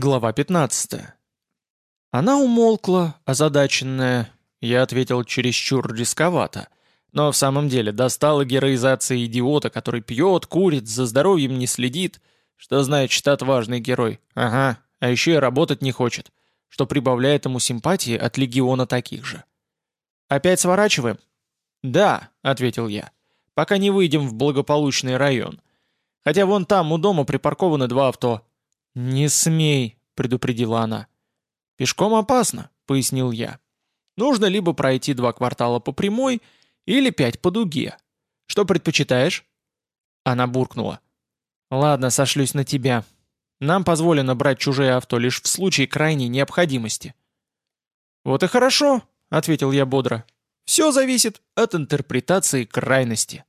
Глава 15. Она умолкла, озадаченная. Я ответил чересчур рисковато. Но в самом деле достала героизация идиота, который пьет, курит, за здоровьем не следит. Что значит отважный герой? Ага, а еще и работать не хочет, что прибавляет ему симпатии от легиона таких же. «Опять сворачиваем?» «Да», — ответил я, — «пока не выйдем в благополучный район. Хотя вон там у дома припаркованы два авто». «Не смей», — предупредила она. «Пешком опасно», — пояснил я. «Нужно либо пройти два квартала по прямой, или пять по дуге. Что предпочитаешь?» Она буркнула. «Ладно, сошлюсь на тебя. Нам позволено брать чужие авто лишь в случае крайней необходимости». «Вот и хорошо», — ответил я бодро. «Все зависит от интерпретации крайности».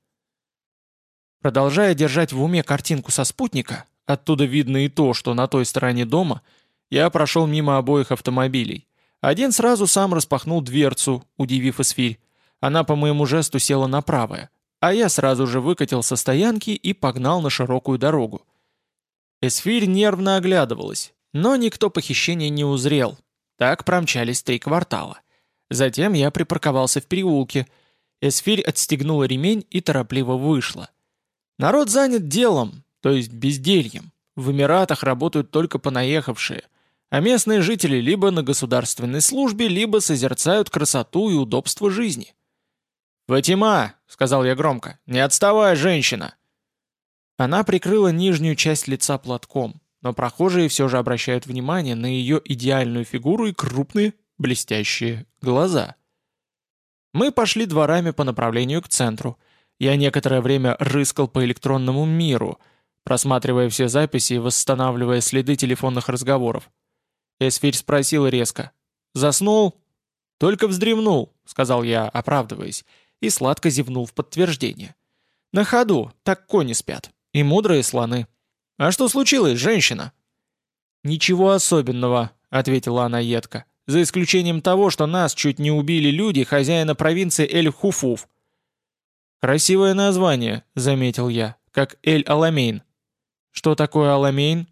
Продолжая держать в уме картинку со спутника, Оттуда видно и то, что на той стороне дома я прошел мимо обоих автомобилей. Один сразу сам распахнул дверцу, удивив эсфирь. Она по моему жесту села на правое, а я сразу же выкатил со стоянки и погнал на широкую дорогу. Эсфирь нервно оглядывалась, но никто похищения не узрел. Так промчались три квартала. Затем я припарковался в переулке. Эсфирь отстегнула ремень и торопливо вышла. Народ занят делом, то есть бездельем. В Эмиратах работают только понаехавшие, а местные жители либо на государственной службе, либо созерцают красоту и удобство жизни. «Фатима!» — сказал я громко. «Не отставай, женщина!» Она прикрыла нижнюю часть лица платком, но прохожие все же обращают внимание на ее идеальную фигуру и крупные, блестящие глаза. Мы пошли дворами по направлению к центру. Я некоторое время рыскал по электронному миру — просматривая все записи и восстанавливая следы телефонных разговоров. Эсфирь спросила резко. «Заснул?» «Только вздремнул», — сказал я, оправдываясь, и сладко зевнул в подтверждение. «На ходу, так кони спят. И мудрые слоны. А что случилось, женщина?» «Ничего особенного», — ответила она едко, «за исключением того, что нас чуть не убили люди хозяина провинции Эль-Хуфуф». «Красивое название», — заметил я, — «как Эль-Аламейн». «Что такое Аламейн?»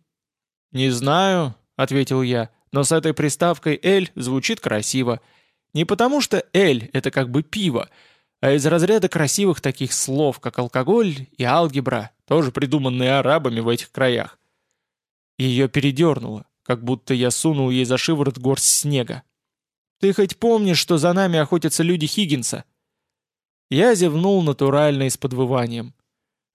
«Не знаю», — ответил я, «но с этой приставкой «эль» звучит красиво. Не потому что «эль» — это как бы пиво, а из разряда красивых таких слов, как алкоголь и алгебра, тоже придуманные арабами в этих краях. Ее передернуло, как будто я сунул ей за шиворот горсть снега. «Ты хоть помнишь, что за нами охотятся люди Хиггинса?» Я зевнул натурально и с подвыванием.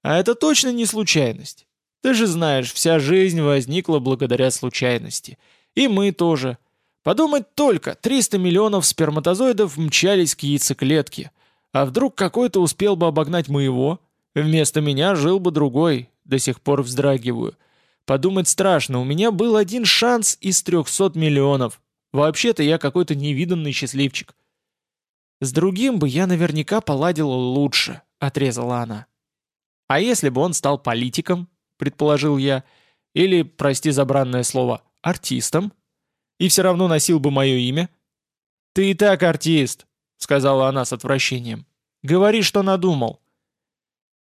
«А это точно не случайность. Ты же знаешь, вся жизнь возникла благодаря случайности. И мы тоже. Подумать только, 300 миллионов сперматозоидов мчались к яйцеклетке. А вдруг какой-то успел бы обогнать моего? Вместо меня жил бы другой. До сих пор вздрагиваю. Подумать страшно, у меня был один шанс из 300 миллионов. Вообще-то я какой-то невиданный счастливчик. С другим бы я наверняка поладила лучше, отрезала она. А если бы он стал политиком? Предположил я, или, прости за бранное слово, артистом, и все равно носил бы мое имя? «Ты и так артист», — сказала она с отвращением. «Говори, что надумал».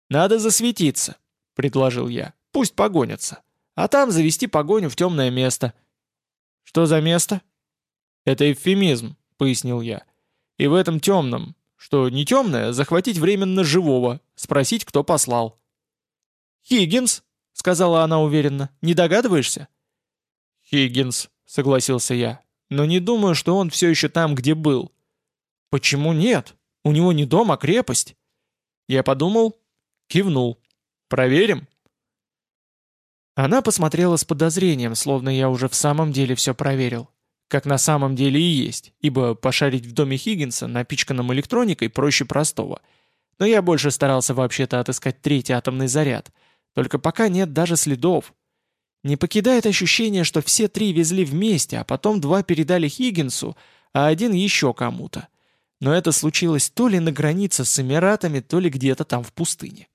«Надо засветиться», — предложил я. «Пусть погонятся. А там завести погоню в темное место». «Что за место?» «Это эвфемизм», — пояснил я. «И в этом темном, что не темное, захватить временно живого, спросить, кто послал». «Хиггинс», — сказала она уверенно. «Не догадываешься?» «Хиггинс», — согласился я. «Но не думаю, что он все еще там, где был». «Почему нет? У него не дом, а крепость». Я подумал, кивнул. «Проверим?» Она посмотрела с подозрением, словно я уже в самом деле все проверил. Как на самом деле и есть, ибо пошарить в доме Хиггинса, напичканном электроникой, проще простого. Но я больше старался вообще-то отыскать третий атомный заряд — только пока нет даже следов. Не покидает ощущение, что все три везли вместе, а потом два передали Хиггинсу, а один еще кому-то. Но это случилось то ли на границе с Эмиратами, то ли где-то там в пустыне.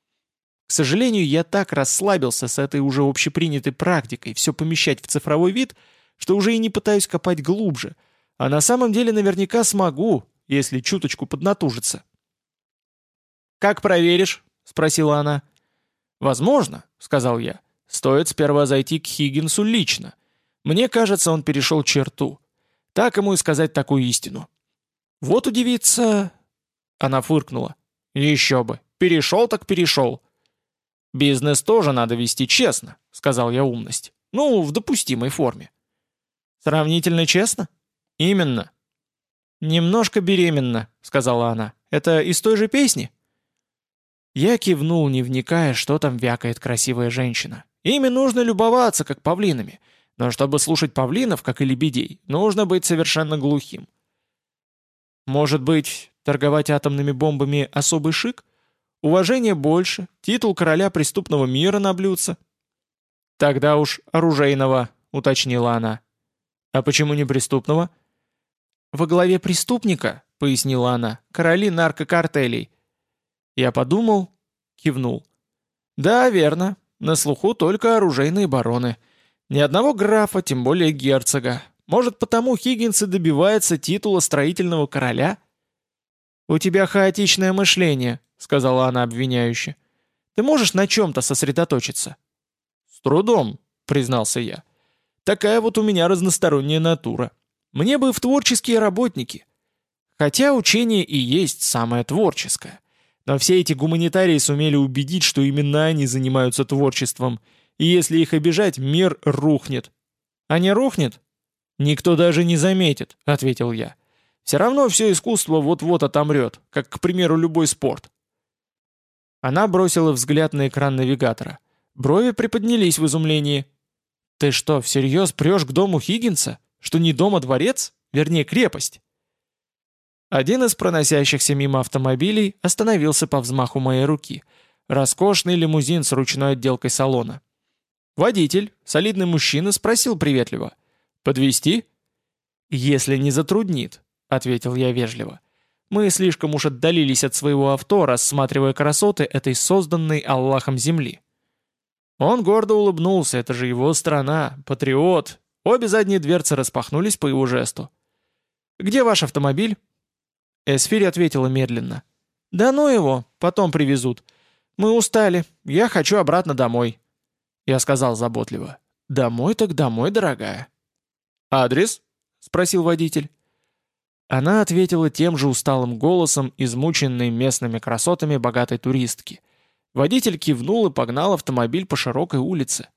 К сожалению, я так расслабился с этой уже общепринятой практикой все помещать в цифровой вид, что уже и не пытаюсь копать глубже, а на самом деле наверняка смогу, если чуточку поднатужиться. «Как проверишь?» — спросила она. «Возможно», — сказал я, — «стоит сперва зайти к Хиггинсу лично. Мне кажется, он перешел черту. Так ему и сказать такую истину. Вот удивиться... Она фыркнула. Еще бы. Перешел так перешел. Бизнес тоже надо вести честно, сказал я умность. Ну, в допустимой форме. Сравнительно честно? Именно. Немножко беременна, сказала она. Это из той же песни? Я кивнул, не вникая, что там вякает красивая женщина. Ими нужно любоваться, как павлинами. Но чтобы слушать павлинов, как и лебедей, нужно быть совершенно глухим. Может быть, торговать атомными бомбами особый шик? Уважение больше, титул короля преступного мира на блюдце. Тогда уж оружейного, уточнила она. А почему не преступного? Во главе преступника, пояснила она, короли наркокартелей. Я подумал, кивнул. Да, верно, на слуху только оружейные бароны. Ни одного графа, тем более герцога. Может, потому Хиггинс и добивается титула строительного короля? «У тебя хаотичное мышление», — сказала она обвиняюще. «Ты можешь на чем-то сосредоточиться?» «С трудом», — признался я. «Такая вот у меня разносторонняя натура. Мне бы в творческие работники. Хотя учение и есть самое творческое. Но все эти гуманитарии сумели убедить, что именно они занимаются творчеством, и если их обижать, мир рухнет. А не рухнет? Никто даже не заметит, ответил я. Все равно все искусство вот-вот отомрет, как, к примеру, любой спорт. Она бросила взгляд на экран навигатора. Брови приподнялись в изумлении. «Ты что, всерьез прешь к дому Хиггинса? Что не дом, а дворец? Вернее, крепость?» Один из проносящихся мимо автомобилей остановился по взмаху моей руки. Роскошный лимузин с ручной отделкой салона. Водитель, солидный мужчина, спросил приветливо. «Подвезти?» «Если не затруднит», — ответил я вежливо. «Мы слишком уж отдалились от своего авто, рассматривая красоты этой созданной Аллахом земли». Он гордо улыбнулся, это же его страна, патриот. Обе задние дверцы распахнулись по его жесту. «Где ваш автомобиль?» Эсфирь ответила медленно. «Да ну его, потом привезут. Мы устали, я хочу обратно домой». Я сказал заботливо. «Домой так домой, дорогая». «Адрес?» — спросил водитель. Она ответила тем же усталым голосом, измученной местными красотами богатой туристки. Водитель кивнул и погнал автомобиль по широкой улице.